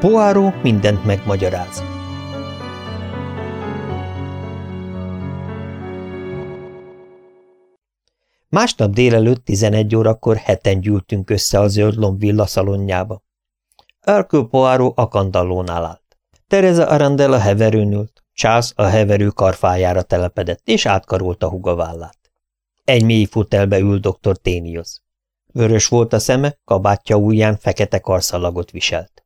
Poáró mindent megmagyaráz. Másnap délelőtt 11 órakor heten gyűltünk össze a zöld villa szalonjába. Hercule Poirot a kandallónál állt. Tereza Arandel a heverőn ült, Charles a heverő karfájára telepedett, és átkarolta huga vállát. Egy mély fotelbe ül dr. Ténios. Vörös volt a szeme, kabátja ujján fekete karszalagot viselt.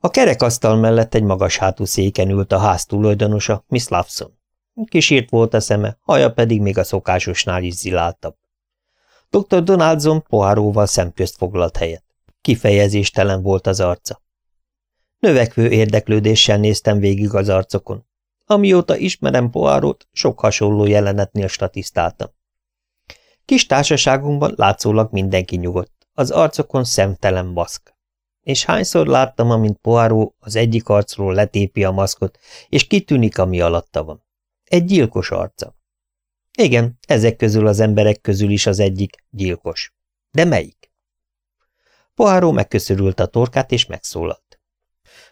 A kerekasztal mellett egy magas hátú széken ült a ház tulajdonosa, Miss Lawson. Kisírt volt a szeme, haja pedig még a szokásosnál is ziláltabb. Dr. Donaldson poháróval szemközt foglalt helyet. Kifejezéstelen volt az arca. Növekvő érdeklődéssel néztem végig az arcokon. Amióta ismerem Poárót, sok hasonló jelenetnél statisztáltam. Kis társaságunkban látszólag mindenki nyugodt, az arcokon szemtelen maszk. És hányszor láttam, amint Poirot az egyik arcról letépi a maszkot, és kitűnik, ami alatta van. Egy gyilkos arca. Igen, ezek közül az emberek közül is az egyik gyilkos. De melyik? Poirot megköszörült a torkát, és megszólalt.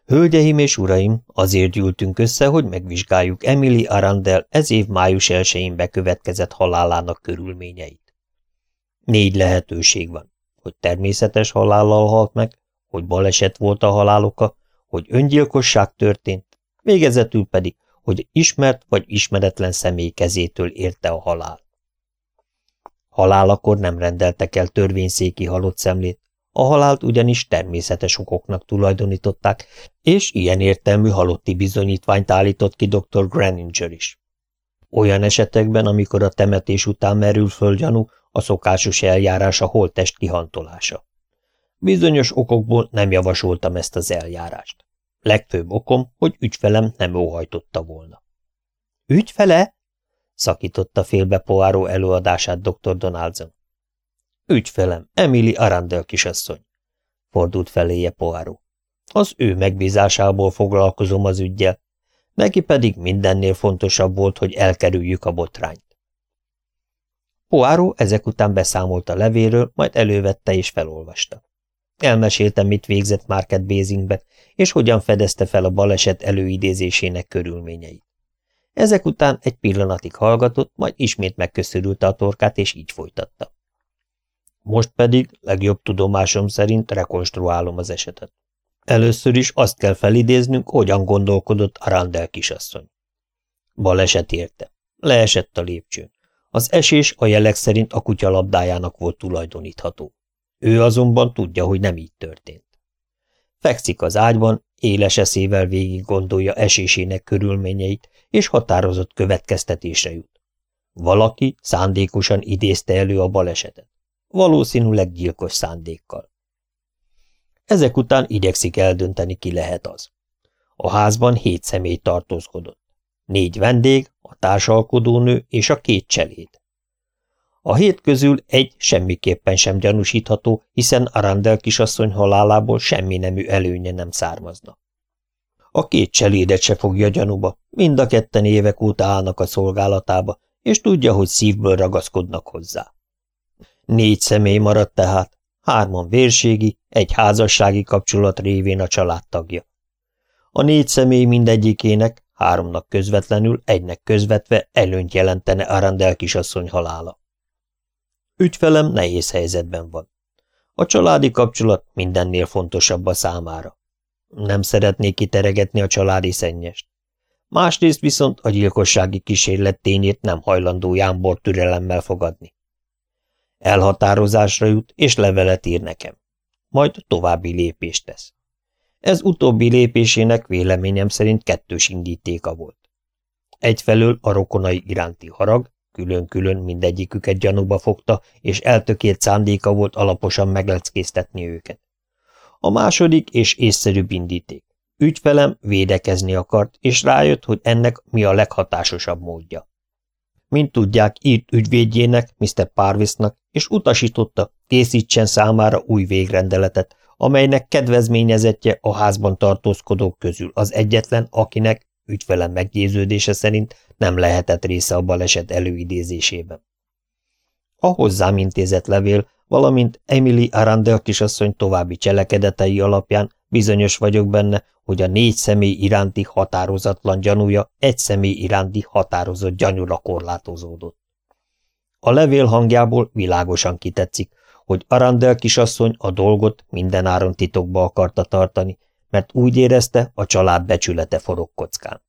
Hölgyeim és uraim, azért gyűltünk össze, hogy megvizsgáljuk Emily Arandel ez év május 1-én bekövetkezett halálának körülményeit. Négy lehetőség van, hogy természetes halállal halt meg, hogy baleset volt a haláloka, hogy öngyilkosság történt, végezetül pedig, hogy ismert vagy ismeretlen személy kezétől érte a halál. Halálakor nem rendeltek el törvényszéki halott szemlét, a halált ugyanis természetes okoknak tulajdonították, és ilyen értelmű halotti bizonyítványt állított ki dr. Graninger is. Olyan esetekben, amikor a temetés után merül föl gyanú, a szokásos eljárás a holttest kihantolása. Bizonyos okokból nem javasoltam ezt az eljárást. Legfőbb okom, hogy ügyfelem nem óhajtotta volna. Ügyfele? szakította félbe Poáró előadását dr. Donaldson. Ügyfelem, Emily Arandel kisasszony, fordult feléje Poáró. Az ő megbízásából foglalkozom az ügyjel, neki pedig mindennél fontosabb volt, hogy elkerüljük a botrányt. Poáró ezek után beszámolt a levéről, majd elővette és felolvasta. Elmesélte, mit végzett Market Basingbe, és hogyan fedezte fel a baleset előidézésének körülményeit. Ezek után egy pillanatig hallgatott, majd ismét megköszörülte a torkát, és így folytatta. Most pedig, legjobb tudomásom szerint rekonstruálom az esetet. Először is azt kell felidéznünk, hogyan gondolkodott a Randall kisasszony. Baleset érte. Leesett a lépcsőn. Az esés a jelek szerint a kutya labdájának volt tulajdonítható. Ő azonban tudja, hogy nem így történt. Fekszik az ágyban, éles eszével végig gondolja esésének körülményeit, és határozott következtetésre jut. Valaki szándékosan idézte elő a balesetet. Valószínűleg gyilkos szándékkal. Ezek után igyekszik eldönteni, ki lehet az. A házban hét személy tartózkodott. Négy vendég, a társalkodónő és a két cseléd. A hét közül egy semmiképpen sem gyanúsítható, hiszen Arandel kisasszony halálából semmi nemű előnye nem származna. A két cselédet se fogja gyanúba, mind a ketten évek óta állnak a szolgálatába, és tudja, hogy szívből ragaszkodnak hozzá. Négy személy maradt tehát, hárman vérségi, egy házassági kapcsolat révén a családtagja. A négy személy mindegyikének, háromnak közvetlenül, egynek közvetve előnyt jelentene Arandel kisasszony halála. Ügyfelem nehéz helyzetben van. A családi kapcsolat mindennél fontosabb a számára. Nem szeretnék kiteregetni a családi szennyest. Másrészt viszont a gyilkossági kísérlet tényét nem hajlandó Jámbor türelemmel fogadni. Elhatározásra jut, és levelet ír nekem. Majd további lépést tesz. Ez utóbbi lépésének véleményem szerint kettős indítéka volt. Egyfelől a rokonai iránti harag, Külön-külön mindegyiküket gyanúba fogta, és eltökélt szándéka volt alaposan megleckéztetni őket. A második és észszerűbb indíték. Ügyfelem védekezni akart, és rájött, hogy ennek mi a leghatásosabb módja. Mint tudják, írt ügyvédjének, Mr. Parvisnak, és utasította, készítsen számára új végrendeletet, amelynek kedvezményezetje a házban tartózkodók közül az egyetlen, akinek, ügyfelem meggyőződése szerint nem lehetett része a baleset előidézésében. A hozzám intézett levél, valamint Emily Arandel kisasszony további cselekedetei alapján bizonyos vagyok benne, hogy a négy személy iránti határozatlan gyanúja egy személy iránti határozott gyanúra korlátozódott. A levél hangjából világosan kitetszik, hogy Arandel kisasszony a dolgot mindenáron titokba akarta tartani, mert úgy érezte, a család becsülete forog kockán.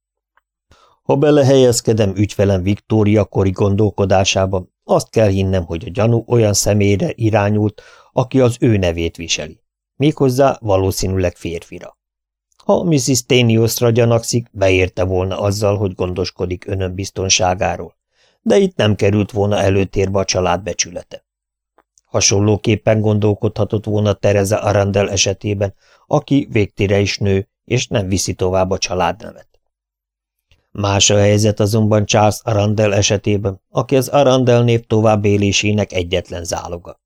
Ha belehelyezkedem ügyfelem Viktória kori gondolkodásában, azt kell hinnem, hogy a gyanú olyan személyre irányult, aki az ő nevét viseli. Méghozzá valószínűleg férfira. Ha Mrs. Teniosra gyanakszik, beérte volna azzal, hogy gondoskodik önön biztonságáról, de itt nem került volna előtérbe a család becsülete. Hasonlóképpen gondolkodhatott volna Tereza Arandel esetében, aki végtére is nő, és nem viszi tovább a családnevet. Más a helyzet azonban Charles Arandel esetében, aki az Arandel név továbbélésének egyetlen záloga.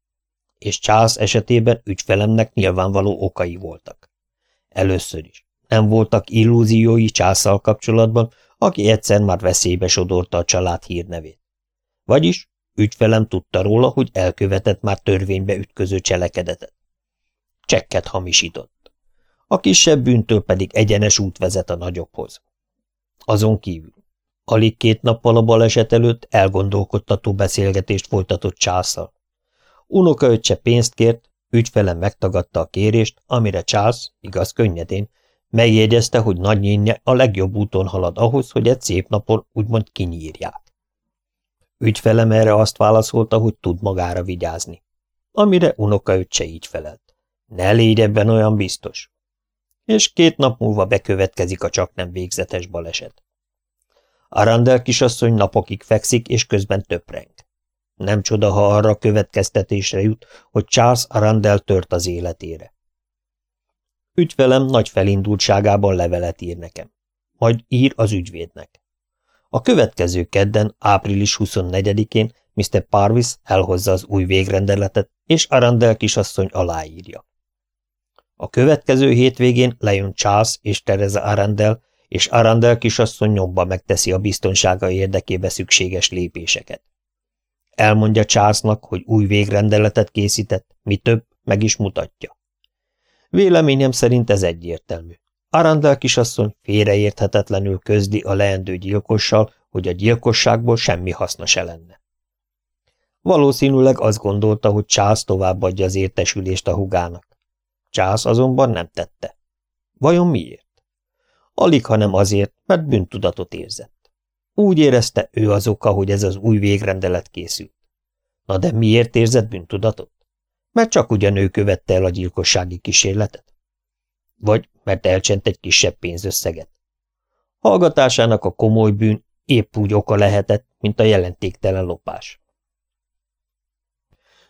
És Charles esetében ügyfelemnek nyilvánvaló okai voltak. Először is. Nem voltak illúziói Charles kapcsolatban, aki egyszer már veszélybe sodorta a család hírnevét. Vagyis ügyfelem tudta róla, hogy elkövetett már törvénybe ütköző cselekedetet. Csekket hamisított. A kisebb bűntől pedig egyenes út vezet a nagyobbhoz. Azon kívül. Alig két nappal a baleset előtt elgondolkodtató beszélgetést folytatott császal. Unokaöccse pénzt kért, ügyfelem megtagadta a kérést, amire Charles, igaz könnyedén, megjegyezte, hogy nagynyénye a legjobb úton halad ahhoz, hogy egy szép napon úgymond kinyírják. Ügyfelem erre azt válaszolta, hogy tud magára vigyázni. Amire unokaöccse így felelt. Ne légy ebben olyan biztos és két nap múlva bekövetkezik a csak nem végzetes baleset. Arandel kisasszony napokig fekszik, és közben töpreng. Nem csoda, ha arra következtetésre jut, hogy Charles Arandel tört az életére. Ügyfelem nagy felindultságában levelet ír nekem. Majd ír az ügyvédnek. A következő kedden, április 24-én Mr. Parvis elhozza az új végrendeletet, és Arandel kisasszony aláírja. A következő hétvégén lejön Charles és Teresa Arandel, és Arandel kisasszony nyomba megteszi a biztonsága érdekébe szükséges lépéseket. Elmondja Charlesnak, hogy új végrendeletet készített, mi több, meg is mutatja. Véleményem szerint ez egyértelmű. Arandel kisasszony félreérthetetlenül közdi a leendő gyilkossal, hogy a gyilkosságból semmi haszna se lenne. Valószínűleg azt gondolta, hogy Charles továbbadja az értesülést a hugának. Csász azonban nem tette. Vajon miért? Alig, hanem azért, mert bűntudatot érzett. Úgy érezte, ő az oka, hogy ez az új végrendelet készült. Na de miért érzett bűntudatot? Mert csak ugyan ő követte el a gyilkossági kísérletet? Vagy mert elcsent egy kisebb pénzösszeget? Hallgatásának a komoly bűn épp úgy oka lehetett, mint a jelentéktelen lopás.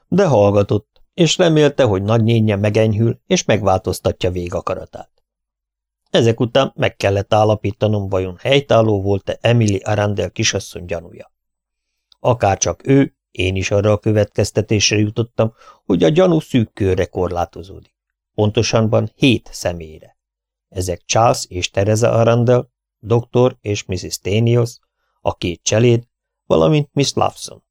De hallgatott, és remélte, hogy nagynénye megenyhül, és megváltoztatja végakaratát. Ezek után meg kellett állapítanom, vajon helytálló volt-e Emily Arandel kisasszony gyanúja. Akárcsak ő, én is arra a következtetésre jutottam, hogy a gyanú szűk körre korlátozódik. Pontosanban hét személyre. Ezek Charles és Teresa Arandel, doktor és Mrs. Tenios, a két cseléd, valamint Miss Lawson.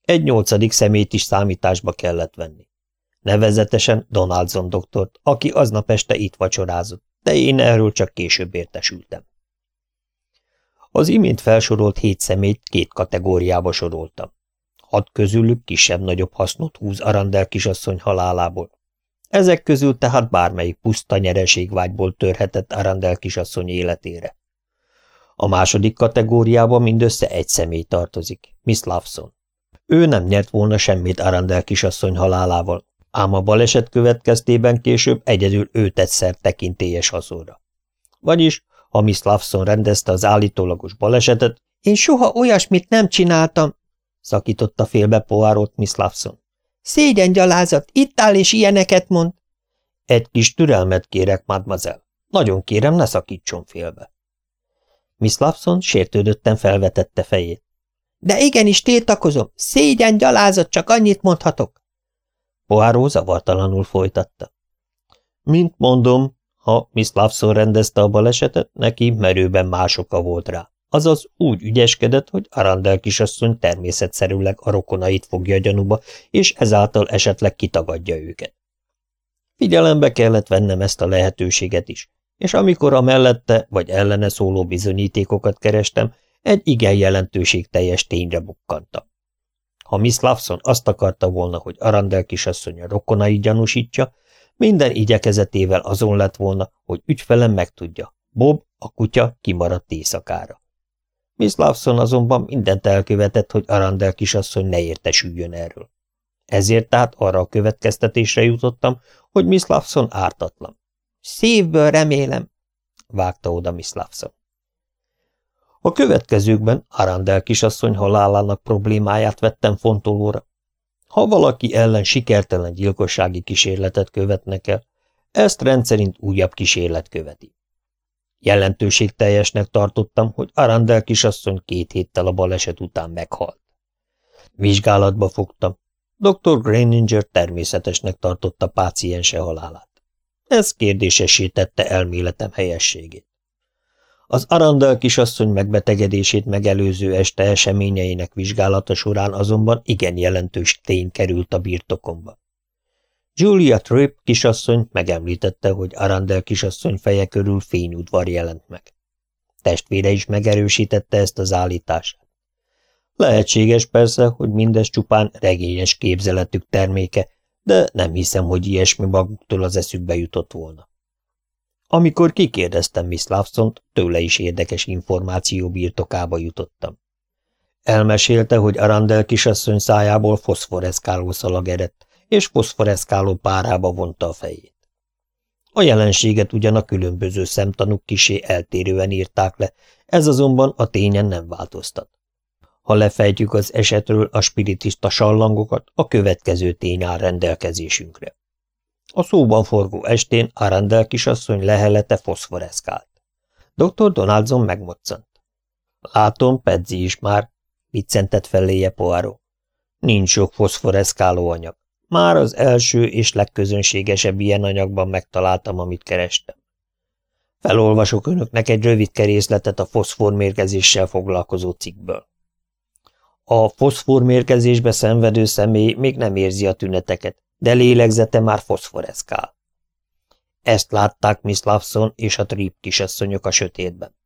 Egy nyolcadik szemét is számításba kellett venni. Nevezetesen Donaldson doktort, aki aznap este itt vacsorázott, de én erről csak később értesültem. Az imént felsorolt hét szemét két kategóriába soroltam. Hat közülük kisebb-nagyobb hasznot húz Arandel kisasszony halálából. Ezek közül tehát bármelyik puszta nyereségvágyból törhetett Arandel kisasszony életére. A második kategóriában mindössze egy személy tartozik, Miss Lawson. Ő nem nyert volna semmit Arandel kisasszony halálával, ám a baleset következtében később egyedül ő tett szert tekintélyes haszonra. Vagyis, ha Miss Lawson rendezte az állítólagos balesetet, én soha olyasmit nem csináltam, szakította félbe poárót Miss Lawson. Szégyen gyalázat, itt áll és ilyeneket mond. Egy kis türelmet kérek, mademoiselle. Nagyon kérem, ne szakítson félbe. Miss Lawson sértődötten felvetette fejét. De igenis tiltakozom, szégyen gyalázat, csak annyit mondhatok. Poáró zavartalanul folytatta. Mint mondom, ha Miss Lawson rendezte a balesetet, neki merőben másoka volt rá. Azaz úgy ügyeskedett, hogy Arandel kisasszony természetszerűleg a rokonait fogja gyanúba, és ezáltal esetleg kitagadja őket. Figyelembe kellett vennem ezt a lehetőséget is, és amikor a mellette vagy ellene szóló bizonyítékokat kerestem, egy igen jelentőségteljes tényre bukkantam. Ha Miss Lawson azt akarta volna, hogy Arandel kisasszony a rokonai gyanúsítja, minden igyekezetével azon lett volna, hogy ügyfelem megtudja, Bob, a kutya kimaradt éjszakára. Miss Lawson azonban mindent elkövetett, hogy Arandel kisasszony ne értesüljön erről. Ezért tehát arra a következtetésre jutottam, hogy Miss Lawson ártatlan. Szívből remélem, vágta oda Miss Lawson. A következőkben Arandel kisasszony halálának problémáját vettem fontolóra. Ha valaki ellen sikertelen gyilkossági kísérletet követnek el, ezt rendszerint újabb kísérlet követi. Jelentőségteljesnek tartottam, hogy Arandel kisasszony két héttel a baleset után meghalt. Vizsgálatba fogtam. Dr. Graininger természetesnek tartotta páciense halálát. Ez kérdésesítette elméletem helyességét. Az Arandel kisasszony megbetegedését megelőző este eseményeinek vizsgálata során azonban igen jelentős tény került a birtokomba. Julia Tripp kisasszony megemlítette, hogy Arandel kisasszony feje körül fényudvar jelent meg. Testvére is megerősítette ezt az állítását. Lehetséges persze, hogy mindez csupán regényes képzeletük terméke, de nem hiszem, hogy ilyesmi maguktól az eszükbe jutott volna. Amikor kikérdeztem Miss lawson tőle is érdekes információ birtokába jutottam. Elmesélte, hogy Arandel kisasszony szájából foszforeszkáló szalag eredt, és foszforeszkáló párába vonta a fejét. A jelenséget ugyan a különböző szemtanúk kisé eltérően írták le, ez azonban a tényen nem változtat. Ha lefejtjük az esetről a spiritista sallangokat, a következő tény áll rendelkezésünkre. A szóban forgó estén Arandel kisasszony lehelete foszforeszkált. Dr. Donaldson megmoccant. Látom, Pedzi is már, viccentett feléje Poirot. Nincs sok foszforeszkáló anyag. Már az első és legközönségesebb ilyen anyagban megtaláltam, amit kerestem. Felolvasok önöknek egy rövid kerészletet a foszformérgezéssel foglalkozó cikkből. A foszformérgezésbe szenvedő személy még nem érzi a tüneteket, de lélegzete már foszforeszkál. Ezt látták Miss Lawson és a Tripp kisasszonyok a sötétben.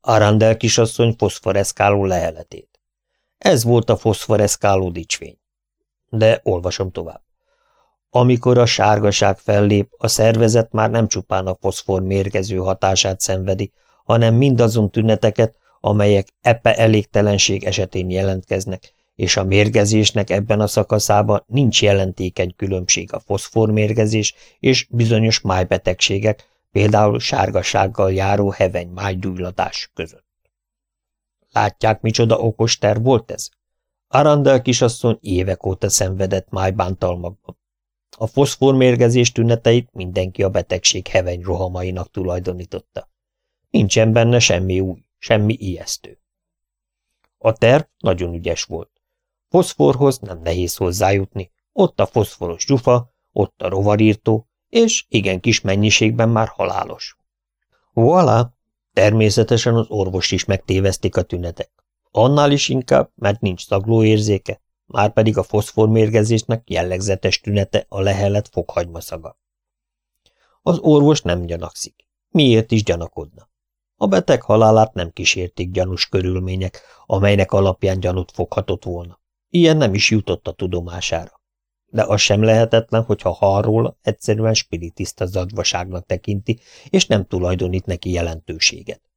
Arandel kisasszony foszforeszkáló leheletét. Ez volt a foszforeszkáló dicsvény. De olvasom tovább. Amikor a sárgaság fellép, a szervezet már nem csupán a foszfor mérgező hatását szenvedi, hanem mindazon tüneteket, amelyek epe elégtelenség esetén jelentkeznek, és a mérgezésnek ebben a szakaszában nincs jelentékeny különbség a foszformérgezés és bizonyos májbetegségek, például sárgasággal járó heveny májgyújlatás között. Látják, micsoda okos terv volt ez? Arandel kisasszony évek óta szenvedett májbántalmakban. A foszformérgezés tüneteit mindenki a betegség heveny rohamainak tulajdonította. Nincsen benne semmi új, semmi ijesztő. A terv nagyon ügyes volt. Foszforhoz nem nehéz hozzájutni, ott a foszforos gyufa, ott a rovarírtó, és igen kis mennyiségben már halálos. Voilà! Természetesen az orvos is megtévesztik a tünetek. Annál is inkább, mert nincs szaglóérzéke, már pedig a foszformérgezésnek jellegzetes tünete a lehelet fokhagyma szaga. Az orvos nem gyanakszik. Miért is gyanakodna? A beteg halálát nem kísérték gyanús körülmények, amelynek alapján gyanút foghatott volna. Ilyen nem is jutott a tudomására. De az sem lehetetlen, hogyha hall róla, egyszerűen spiritista zadvaságnak tekinti, és nem tulajdonít neki jelentőséget.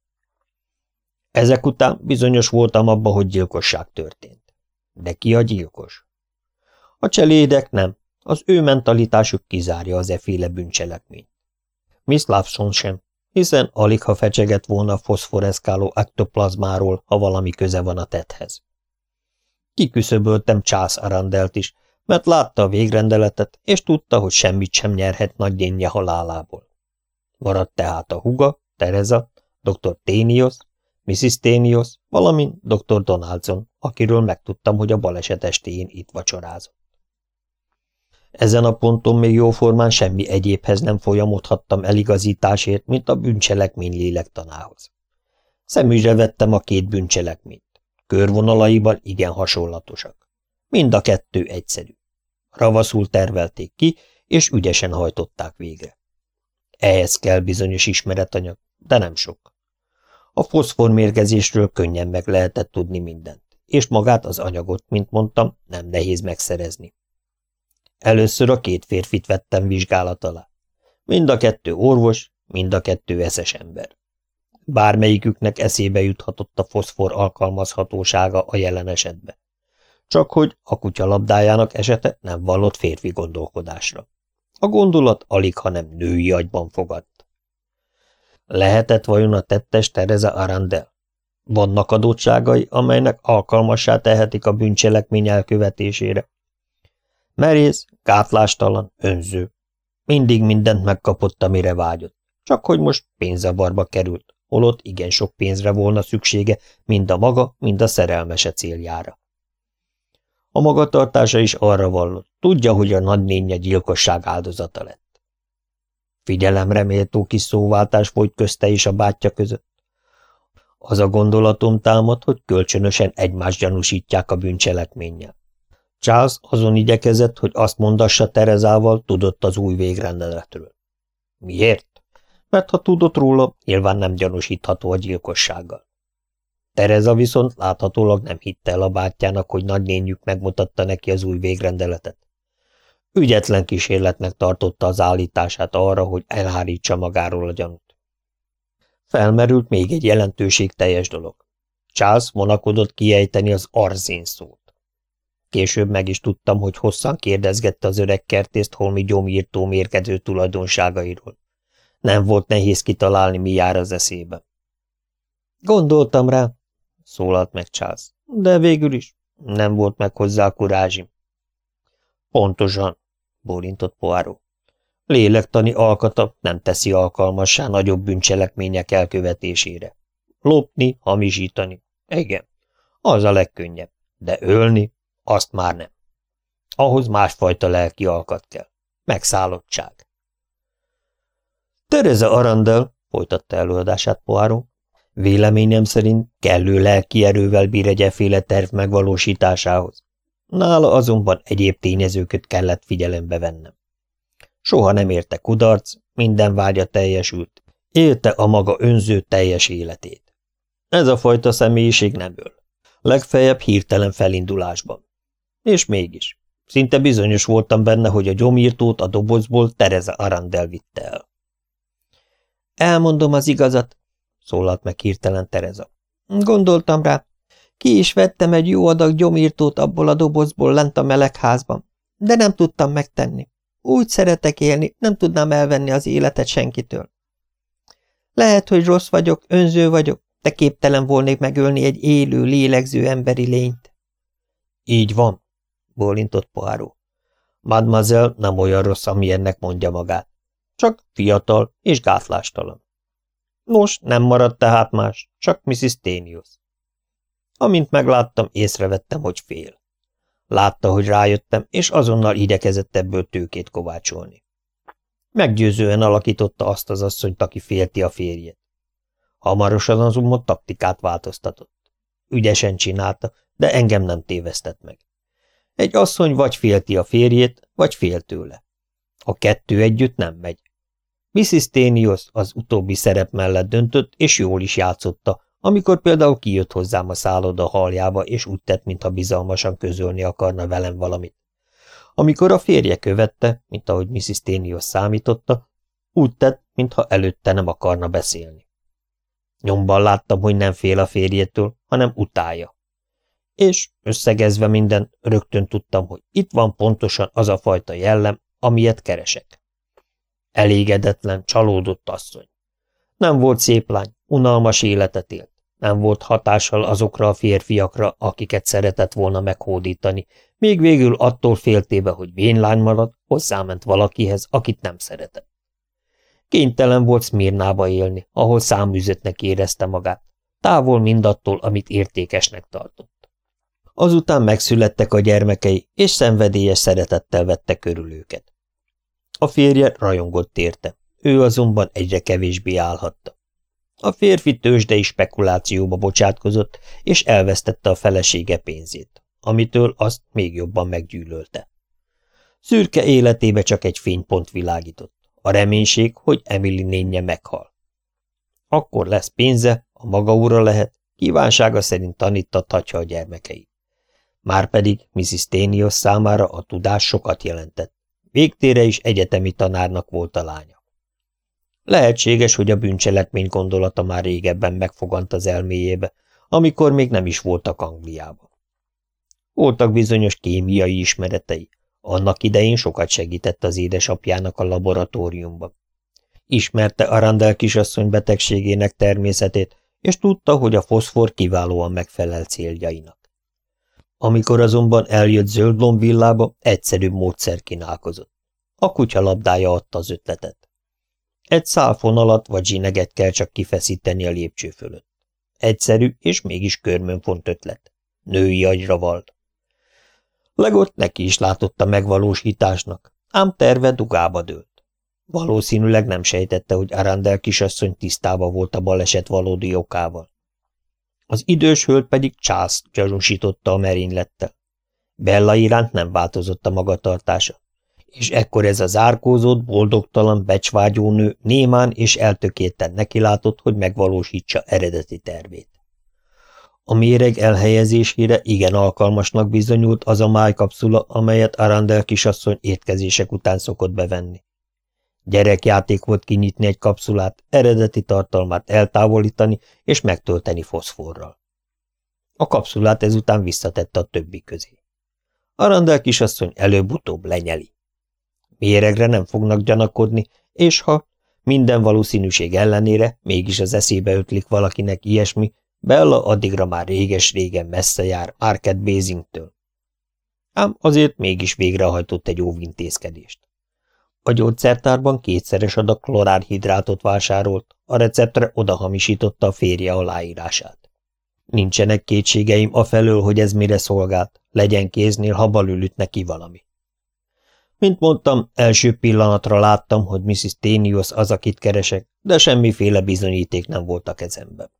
Ezek után bizonyos voltam abba, hogy gyilkosság történt. De ki a gyilkos? A cselédek nem, az ő mentalitásuk kizárja az eféle bűncselekményt. Miss Lawson sem, hiszen alig ha fecsegett volna a foszforeszkáló ektoplazmáról, ha valami köze van a tethez. Kiküszöböltem Csász Arandelt is, mert látta a végrendeletet, és tudta, hogy semmit sem nyerhet nagyjénje halálából. Maradt tehát a huga, Tereza, dr. Ténios, Mrs. Ténios, valamint dr. Donaldson, akiről megtudtam, hogy a baleset estéjén itt vacsorázott. Ezen a ponton még jóformán semmi egyébhez nem folyamodhattam eligazításért, mint a bűncselekmény lélektanához. Szemügyre vettem a két bűncselekményt. Körvonalaiban igen hasonlatosak. Mind a kettő egyszerű. Ravaszul tervelték ki, és ügyesen hajtották végre. Ehhez kell bizonyos ismeretanyag, de nem sok. A foszformérgezésről könnyen meg lehetett tudni mindent, és magát az anyagot, mint mondtam, nem nehéz megszerezni. Először a két férfit vettem vizsgálat alá. Mind a kettő orvos, mind a kettő eszes ember. Bármelyiküknek eszébe juthatott a foszfor alkalmazhatósága a jelen esetbe. Csak hogy a kutya labdájának esete nem vallott férfi gondolkodásra. A gondolat alig, hanem női agyban fogadt. Lehetett vajon a tettes Tereza Arandel? Vannak adottságai, amelynek alkalmassá tehetik a bűncselekmény elkövetésére. Merész, gátlástalan, önző. Mindig mindent megkapott, amire vágyott. Csak hogy most pénzabarba került, holott igen sok pénzre volna szüksége, mind a maga, mind a szerelmese céljára. A magatartása is arra vallott, tudja, hogy a nagynénye gyilkosság áldozata lett. Figyelemre méltó kis szóváltás folyt közte és a bátyja között. Az a gondolatom támad, hogy kölcsönösen egymást gyanúsítják a bűncselekménnyel. Charles azon igyekezett, hogy azt mondassa Terezával, tudott az új végrendeletről. Miért? Mert ha tudott róla, nyilván nem gyanúsítható a gyilkossággal. Tereza viszont láthatólag nem hitte el a bátyjának, hogy nagynényük megmutatta neki az új végrendeletet. Ügyetlen kísérletnek tartotta az állítását arra, hogy elhárítsa magáról a gyanút. Felmerült még egy jelentőség teljes dolog. Charles monakodott kiejteni az arzén szót. Később meg is tudtam, hogy hosszan kérdezgette az öreg kertészt holmi gyomírtó mérkedő tulajdonságairól. Nem volt nehéz kitalálni, mi jár az eszébe. Gondoltam rá, szólalt meg Charles, de végül is nem volt meg hozzá kurázsim. Pontosan, bólintott Poirot. Lélektani alkata nem teszi alkalmassá nagyobb bűncselekmények elkövetésére. Lopni, hamisítani. Igen, az a legkönnyebb, de ölni azt már nem. Ahhoz másfajta lelki alkat kell. Megszállottság. Tereza Arandel, folytatta előadását Poirot, véleményem szerint kellő lelki erővel bír egy efféle terv megvalósításához. Nála azonban egyéb tényezőket kellett figyelembe vennem. Soha nem érte kudarc, minden vágya teljesült, élte a maga önző teljes életét. Ez a fajta személyiség nem öl. Legfeljebb hirtelen felindulásban. És mégis. Szinte bizonyos voltam benne, hogy a gyomírtót a dobozból Tereza Arandel vitte el. Elmondom az igazat, szólalt meg hirtelen Tereza. Gondoltam rá. Ki is vettem egy jó adag gyomírtót abból a dobozból lent a melegházban, de nem tudtam megtenni. Úgy szeretek élni, nem tudnám elvenni az életet senkitől. Lehet, hogy rossz vagyok, önző vagyok, de képtelen volnék megölni egy élő, lélegző emberi lényt. Így van, bólintott Poirot. Mademoiselle nem olyan rossz, amilyennek mondja magát. Csak fiatal és gátlástalan. Nos, nem maradt tehát más, csak Mrs. Tenius. Amint megláttam, észrevettem, hogy fél. Látta, hogy rájöttem, és azonnal igyekezett ebből tőkét kovácsolni. Meggyőzően alakította azt az asszonyt, aki félti a férjét. Hamarosan azonban taktikát változtatott. Ügyesen csinálta, de engem nem tévesztett meg. Egy asszony vagy félti a férjét, vagy fél tőle. A kettő együtt nem megy. Mrs. Tenios az utóbbi szerep mellett döntött, és jól is játszotta, amikor például kijött hozzám a szálloda haljába, és úgy tett, mintha bizalmasan közölni akarna velem valamit. Amikor a férje követte, mint ahogy Mrs. Tenios számította, úgy tett, mintha előtte nem akarna beszélni. Nyomban láttam, hogy nem fél a férjétől, hanem utálja. És, összegezve minden, rögtön tudtam, hogy itt van pontosan az a fajta jellem, amilyet keresek. Elégedetlen, csalódott asszony. Nem volt szép lány, unalmas életet élt. Nem volt hatással azokra a férfiakra, akiket szeretett volna meghódítani, még végül attól féltébe, hogy vénlány marad, hozzáment valakihez, akit nem szeretett. Kénytelen volt Szmirnába élni, ahol száműzetnek érezte magát, távol mindattól, amit értékesnek tartott. Azután megszülettek a gyermekei, és szenvedélyes szeretettel vette körül őket. A férje rajongott érte, ő azonban egyre kevésbé állhatta. A férfi tőzsdei spekulációba bocsátkozott, és elvesztette a felesége pénzét, amitől azt még jobban meggyűlölte. Szürke életébe csak egy fénypont világított. A reménység, hogy Emily nénye meghal. Akkor lesz pénze, a maga ura lehet, kívánsága szerint tanítathatja a gyermekeit. Márpedig Mrs. Tenios számára a tudás sokat jelentett. Végtére is egyetemi tanárnak volt a lánya. Lehetséges, hogy a bűncselekmény gondolata már régebben megfogant az elméjébe, amikor még nem is voltak Angliában. Voltak bizonyos kémiai ismeretei, annak idején sokat segített az édesapjának a laboratóriumban. Ismerte Arandel kisasszony betegségének természetét, és tudta, hogy a foszfor kiválóan megfelel céljainak. Amikor azonban eljött Zöldlom villába, egyszerű módszer kínálkozott. A kutya labdája adta az ötletet. Egy szálfonalat vagy zsineget kell csak kifeszíteni a lépcső fölött. Egyszerű és mégis körmönfont ötlet. Női agyra vald. Legott neki is látott megvalósításnak, ám terve dugába dőlt. Valószínűleg nem sejtette, hogy Arandel kisasszony tisztába volt a baleset valódi okával. Az idős hölgy pedig csász gyanúsította a merénylettel. Bella iránt nem változott a magatartása, és ekkor ez az árkózott, boldogtalan, becsvágyó nő némán és eltökélten nekilátott, hogy megvalósítsa eredeti tervét. A méreg elhelyezésére igen alkalmasnak bizonyult az a májkapszula, amelyet Arandel kisasszony étkezések után szokott bevenni. Gyerekjáték volt kinyitni egy kapszulát, eredeti tartalmát eltávolítani és megtölteni foszforral. A kapszulát ezután visszatette a többi közé. Arandel kisasszony előbb-utóbb lenyeli. Méregre nem fognak gyanakodni, és ha minden valószínűség ellenére mégis az eszébe ötlik valakinek ilyesmi, Bella addigra már réges-régen messze jár Arcade Basingtől. Ám azért mégis végrehajtott egy óvintézkedést. A gyógyszertárban kétszeres adag klorárhidrátot vásárolt, a receptre odahamisította a férje aláírását. Nincsenek kétségeim afelől, hogy ez mire szolgált, legyen kéznél, ha balül neki valami. Mint mondtam, első pillanatra láttam, hogy Mrs. Tenios az, akit keresek, de semmiféle bizonyíték nem volt a kezemben.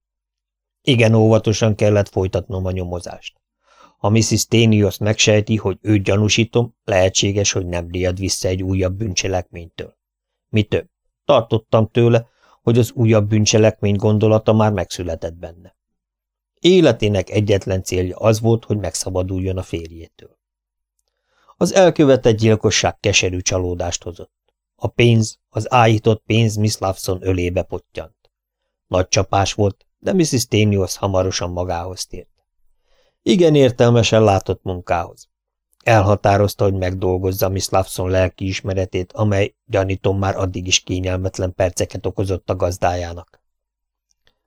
Igen óvatosan kellett folytatnom a nyomozást. Ha Mrs. Tenios megsejti, hogy őt gyanúsítom, lehetséges, hogy nem riad vissza egy újabb bűncselekménytől. Mi több, tartottam tőle, hogy az újabb bűncselekmény gondolata már megszületett benne. Életének egyetlen célja az volt, hogy megszabaduljon a férjétől. Az elkövetett gyilkosság keserű csalódást hozott. A pénz, az áhított pénz Miss Lawson ölébe pottyant. Nagy csapás volt, de Mrs. Tenios hamarosan magához tért. Igen értelmesen látott munkához. Elhatározta, hogy megdolgozza Miss Lawson lelkiismeretét, amely gyanítom már addig is kényelmetlen perceket okozott a gazdájának.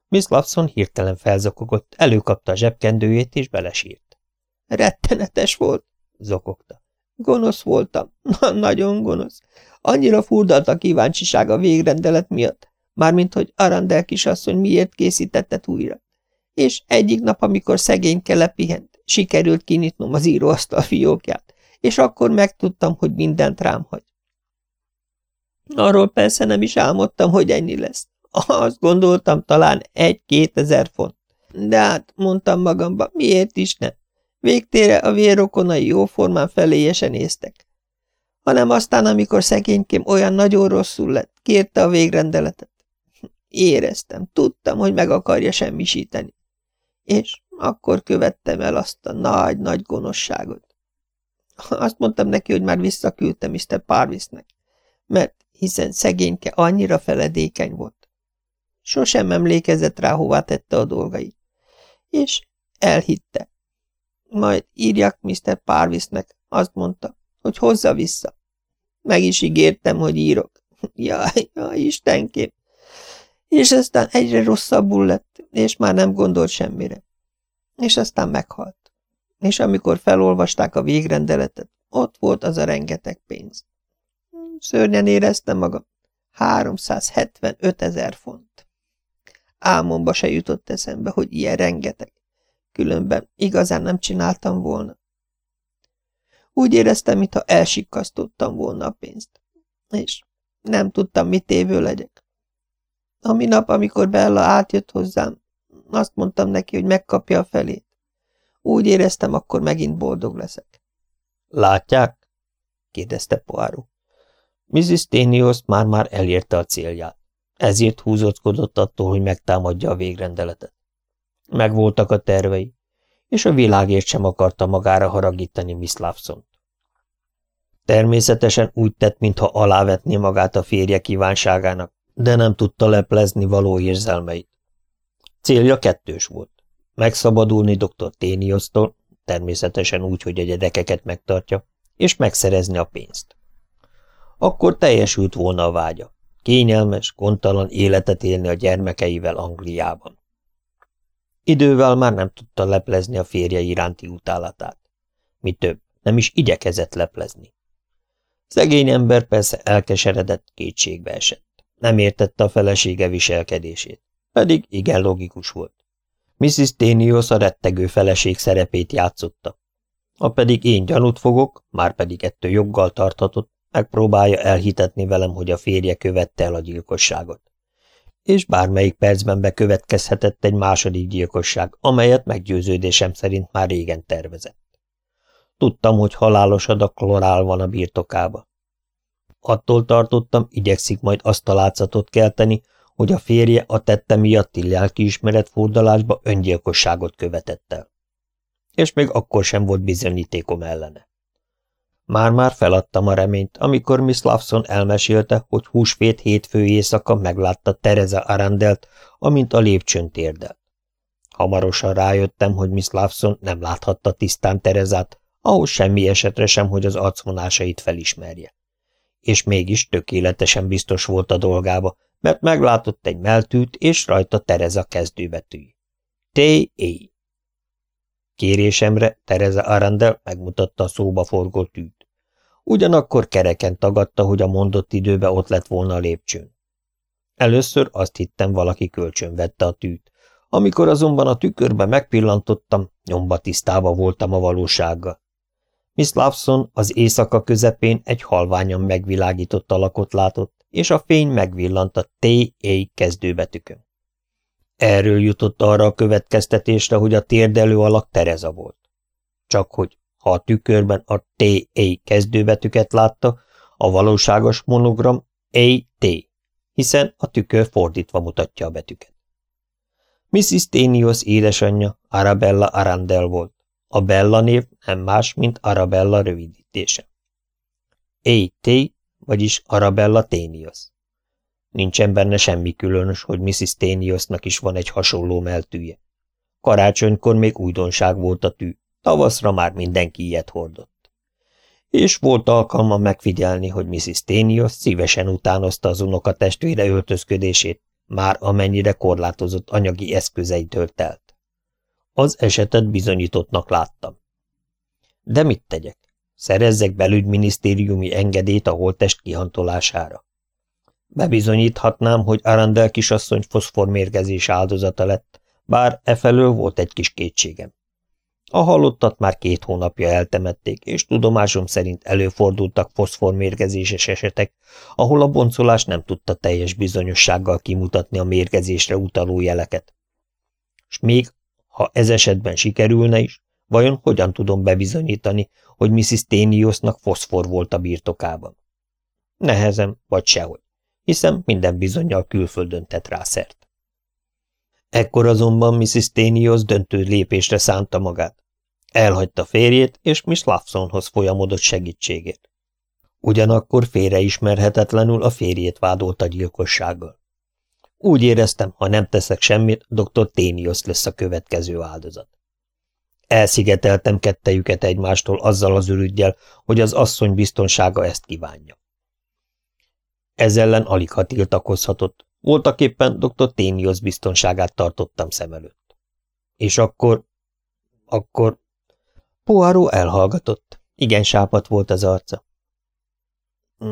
Miss Lawson hirtelen felzokogott, előkapta a zsebkendőjét és belesírt. Rettenetes volt, zokogta. Gonosz voltam, na, nagyon gonosz. Annyira furdalt a kíváncsiság a végrendelet miatt, mármint hogy Arandel kisasszony miért készítettet újra és egyik nap, amikor szegényke lepihent, sikerült kinyitnom az íróasztal fiókját, és akkor megtudtam, hogy mindent rám hagy. Arról persze nem is álmodtam, hogy ennyi lesz. Azt gondoltam talán egy-kétezer font. De hát, mondtam magamba, miért is nem? Végtére a vérrokonai jóformán feléjesen néztek. Hanem aztán, amikor szegénykém olyan nagyon rosszul lett, kérte a végrendeletet. Éreztem, tudtam, hogy meg akarja semmisíteni és akkor követtem el azt a nagy-nagy gonoszságot. Azt mondtam neki, hogy már visszaküldtem Mr. Parvisnek, mert hiszen szegényke annyira feledékeny volt. Sosem emlékezett rá, hová tette a dolgait. És elhitte. Majd írjak Mr. Parvisnek, azt mondta, hogy hozza vissza. Meg is ígértem, hogy írok. Jaj, jaj, Istenkém! És aztán egyre rosszabbul lett, és már nem gondolt semmire. És aztán meghalt. És amikor felolvasták a végrendeletet, ott volt az a rengeteg pénz. Szörnyen éreztem magam. 375 ezer font. Álmomba se jutott eszembe, hogy ilyen rengeteg. Különben igazán nem csináltam volna. Úgy éreztem, mintha elsikkasztottam volna a pénzt. És nem tudtam, mit évő legyek. A minap, amikor Bella átjött hozzám, azt mondtam neki, hogy megkapja a felét. Úgy éreztem, akkor megint boldog leszek. Látják? kérdezte Poirot. Mrs. Tenios már-már elérte a célját. Ezért húzódkodott attól, hogy megtámadja a végrendeletet. Megvoltak a tervei, és a világért sem akarta magára haragítani Miss Lawson. Természetesen úgy tett, mintha alávetné magát a férje kívánságának, de nem tudta leplezni való érzelmeit. Célja kettős volt. Megszabadulni dr. Téniosztól, természetesen úgy, hogy a gyerekeket megtartja, és megszerezni a pénzt. Akkor teljesült volna a vágya. Kényelmes, kontalan életet élni a gyermekeivel Angliában. Idővel már nem tudta leplezni a férje iránti utálatát. Mi több, nem is igyekezett leplezni. Szegény ember persze elkeseredett, kétségbe esett. Nem értette a felesége viselkedését, pedig igen logikus volt. Mrs. Tenios a rettegő feleség szerepét játszotta. Ha pedig én gyanút fogok, már pedig ettől joggal tartatott, megpróbálja elhitetni velem, hogy a férje követte el a gyilkosságot. És bármelyik percben bekövetkezhetett egy második gyilkosság, amelyet meggyőződésem szerint már régen tervezett. Tudtam, hogy halálos adag klorál van a birtokába. Attól tartottam, igyekszik majd azt a látszatot kelteni, hogy a férje a tette miatti lelkiismeret fordulásba öngyilkosságot követett el. És még akkor sem volt bizonyítékom ellene. Már-már feladtam a reményt, amikor Miss Lawson elmesélte, hogy húsvét hétfő éjszaka meglátta Tereza Arandelt, amint a lépcsőn térdelt. Hamarosan rájöttem, hogy Miss Lawson nem láthatta tisztán Terezát, ahhoz semmi esetre sem, hogy az arcvonásait felismerje. És mégis tökéletesen biztos volt a dolgába, mert meglátott egy meltűt, és rajta Tereza kezdőbetűi. T.A. Kérésemre Tereza Arandel megmutatta a szóba forgó tűt. Ugyanakkor kereken tagadta, hogy a mondott időbe ott lett volna a lépcsőn. Először azt hittem, valaki kölcsön vette a tűt. Amikor azonban a tükörbe megpillantottam, nyomba tisztába voltam a valósággal. Miss Lawson az éjszaka közepén egy halványan megvilágított alakot látott, és a fény megvillant a T.A. kezdőbetűkön. Erről jutott arra a következtetésre, hogy a térdelő alak Tereza volt. Csak hogy, ha a tükörben a T.A. kezdőbetűket látta, a valóságos monogram A.T., hiszen a tükör fordítva mutatja a betűket. Mrs. Tenios édesanyja Arabella Arandel volt, a Bella név nem más, mint Arabella rövidítése. A.T., vagyis Arabella Ténios. Nincsen benne semmi különös, hogy Mrs. Téniosnak is van egy hasonló meltűje. Karácsonykor még újdonság volt a tű, tavaszra már mindenki ilyet hordott. És volt alkalma megfigyelni, hogy Mrs. Ténios szívesen utánozta az unoka testvére öltözködését, már amennyire korlátozott anyagi eszközeitől telt. Az esetet bizonyítottnak láttam. De mit tegyek? Szerezzek belügyminisztériumi engedélyt a holtest kihantolására. Bebizonyíthatnám, hogy Arandel kisasszony foszformérgezés áldozata lett, bár e felől volt egy kis kétségem. A halottat már két hónapja eltemették, és tudomásom szerint előfordultak foszformérgezéses esetek, ahol a boncolás nem tudta teljes bizonyossággal kimutatni a mérgezésre utaló jeleket. S még ha ez esetben sikerülne is, vajon hogyan tudom bebizonyítani, hogy Mrs. Téniosnak foszfor volt a birtokában? Nehezen, vagy sehogy, hiszen minden bizonyal külföldön tett rá szert. Ekkor azonban Mrs. Ténios döntő lépésre szánta magát. Elhagyta férjét, és Miss Lawsonhoz folyamodott segítségért. Ugyanakkor félreismerhetetlenül a férjét vádolta gyilkossággal. Úgy éreztem, ha nem teszek semmit, dr. Ténios lesz a következő áldozat. Elszigeteltem kettejüket egymástól azzal az ürügyjel, hogy az asszony biztonsága ezt kívánja. Ez ellen alig ha tiltakozhatott, voltak éppen dr. Ténios biztonságát tartottam szem előtt. És akkor... akkor... Poirot elhallgatott. Igen sápat volt az arca.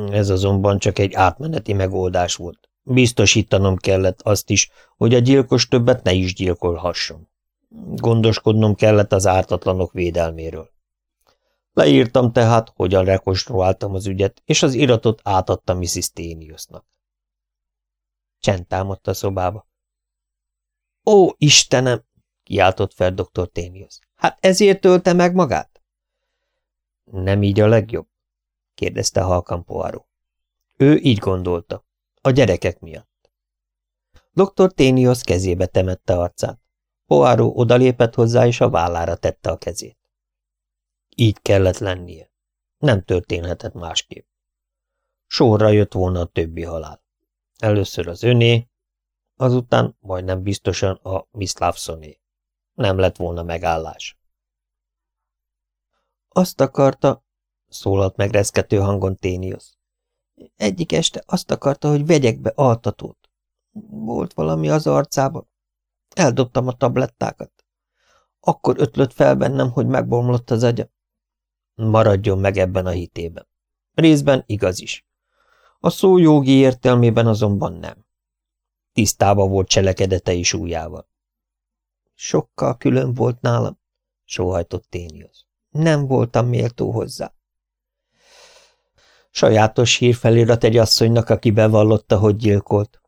Ez azonban csak egy átmeneti megoldás volt. Biztosítanom kellett azt is, hogy a gyilkos többet ne is gyilkolhasson. Gondoskodnom kellett az ártatlanok védelméről. Leírtam tehát, hogyan rekonstruáltam az ügyet, és az iratot átadtam Mrs. Téniusnak. Csend támadt a szobába. Ó, Istenem! kiáltott fel dr. Ténius. Hát ezért ölte meg magát? Nem így a legjobb? kérdezte halkan Poirot. Ő így gondolta. A gyerekek miatt. Dr. Ténios kezébe temette arcát. Poirot odalépett hozzá, és a vállára tette a kezét. Így kellett lennie. Nem történhetett másképp. Sorra jött volna a többi halál. Először az öné, azután majdnem biztosan a Miss. Nem lett volna megállás. Azt akarta, szólalt meg reszkető hangon Téniusz. Egyik este azt akarta, hogy vegyek be altatót. Volt valami az arcában. Eldobtam a tablettákat. Akkor ötlött fel bennem, hogy megbomlott az agya. Maradjon meg ebben a hitében. Részben igaz is. A szó jogi értelmében azonban nem. Tisztába volt cselekedetei súlyával. Sokkal külön volt nálam, sóhajtott Téniusz. Nem voltam méltó hozzá. Sajátos hírfelirat egy asszonynak, aki bevallotta, hogy gyilkolt.